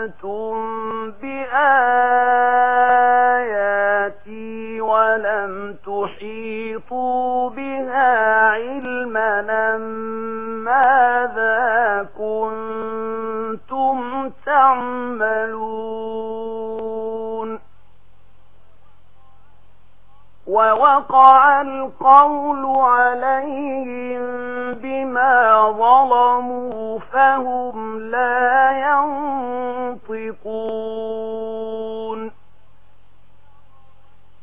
كَذَّبْتُمْ بِآيَاتِي وَلَمْ تُحِيطُوا بِهَا عِلْمًا مَاذَا كُنْتُمْ تَعْمَلُونَ وَوَقَعَ الْقَوْلُ عَلَيْهِمْ بِمَا ظَلَمُوا فَهُمْ لَا يَنْصَرُونَ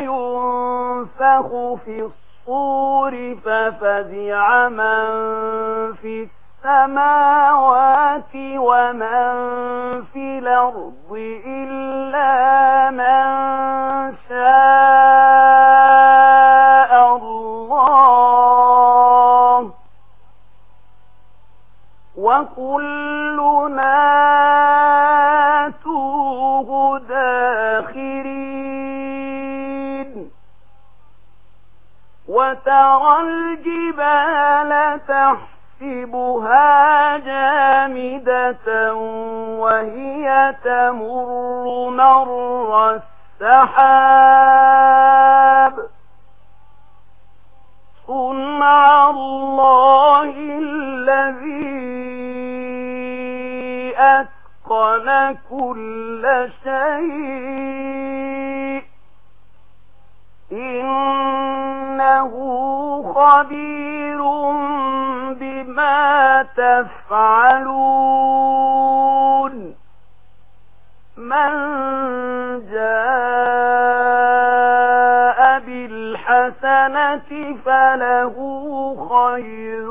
ينفخ في الصور ففزع من في السماوات ومن في الأرض إلا من شاء الله. وكلنا وترى الجبال تحسبها جامدة وهي تمر مر السحاب. صنع الله الذي أتقن كل شيء. إن إنه خبير بما تفعلون. من جاء بالحسنة فله خير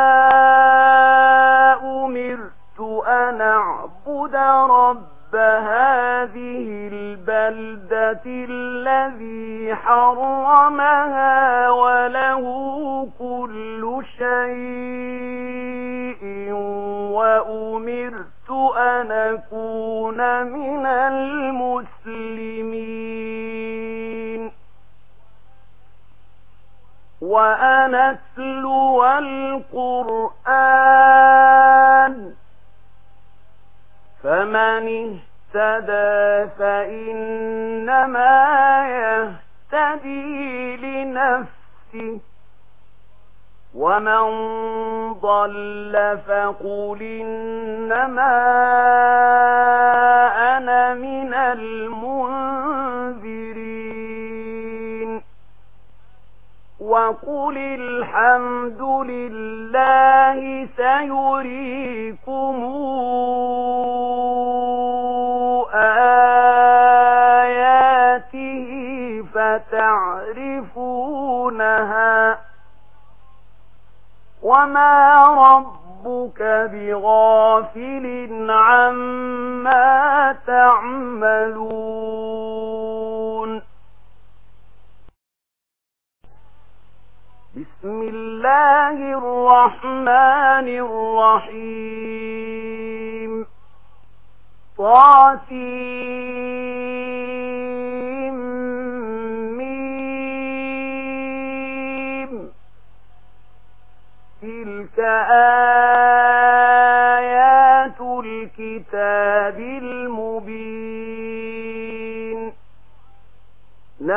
الَّذِي حَرَّمَهَا وَلَهُ كُلُّ شَيْءٍ وَأُمِرْتُ أَنْ أَكُونَ مِنَ الْمُسْلِمِينَ وَأَنْ أَتْلُوَ الْقُرْآنَ فَمَنِ اهتم اهتدى فإنما يهتدي لنفسه ومن ضل فقل إنما أنا من المنذرين وقل الحمد لله سيريكمون يعرفونها وما ربك بغافل عما تعملون. بسم الله الرحمن الرحيم. طاسين.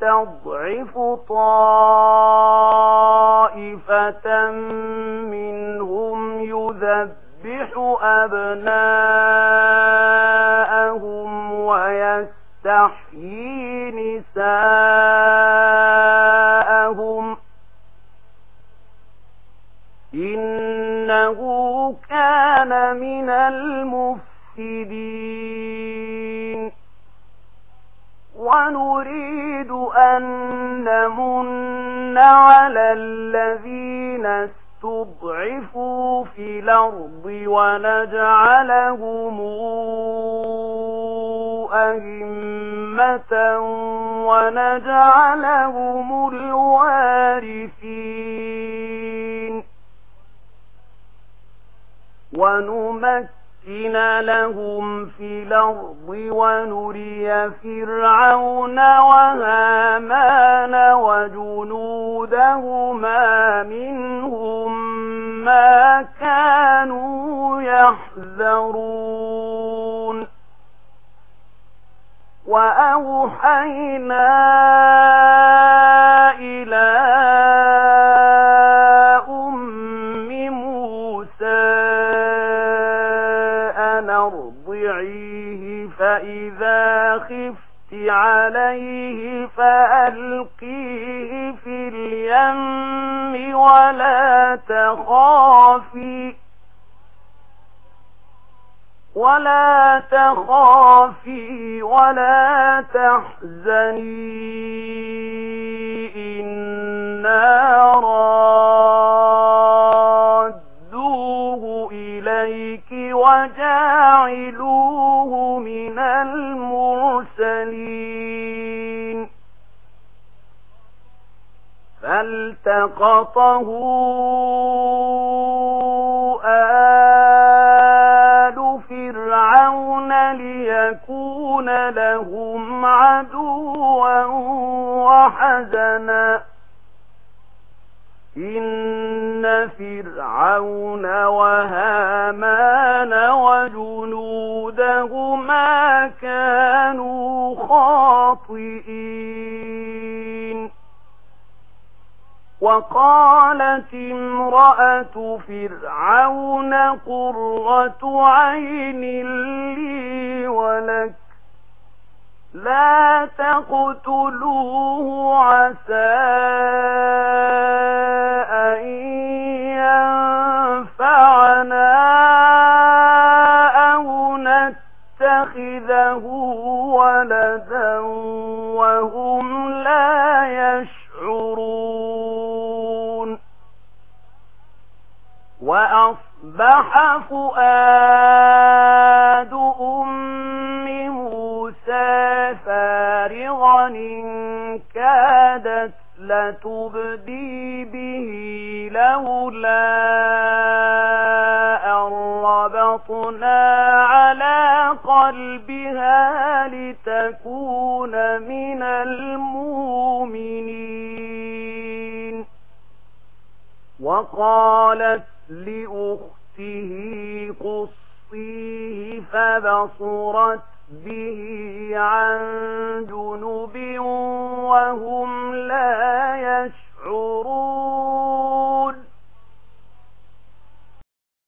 تضعف طائفة منهم يذبح أبناءهم ويستحيي نساءهم إنه كان من المفسدين نريد أن نمن على الذين استضعفوا في الأرض ونجعلهم أهمة ونجعلهم الوارثين ونمكن لنفسدن لهم في الأرض ونري فرعون وهامان وجنودهما منهم ما كانوا يحذرون وأوحينا إلى عليه فألقيه في اليم ولا تخافي ولا تخافي ولا تحزني إنا رأي الْفُلْكِ وَجَاعِلُوهُ مِنَ الْمُرْسَلِينَ. فَالْتَقَطَهُ آلُ فِرْعَوْنَ لِيَكُونَ لَهُمْ عَدُوًا وَحَزَنًا. إن فرعون وهامان وجنودهما كانوا خاطئين وقالت امرأة فرعون قرة عين لي ولك لا تقتلوه عسى أن ينفعنا أو نتخذه ولدا وهم لا يشعرون. وأصبح فؤاد أمة فارغا إن كادت لتبدي به لولا أن ربطنا على قلبها لتكون من المؤمنين. وقالت لأخته قصيه فبصرت به عن جنوب وهم لا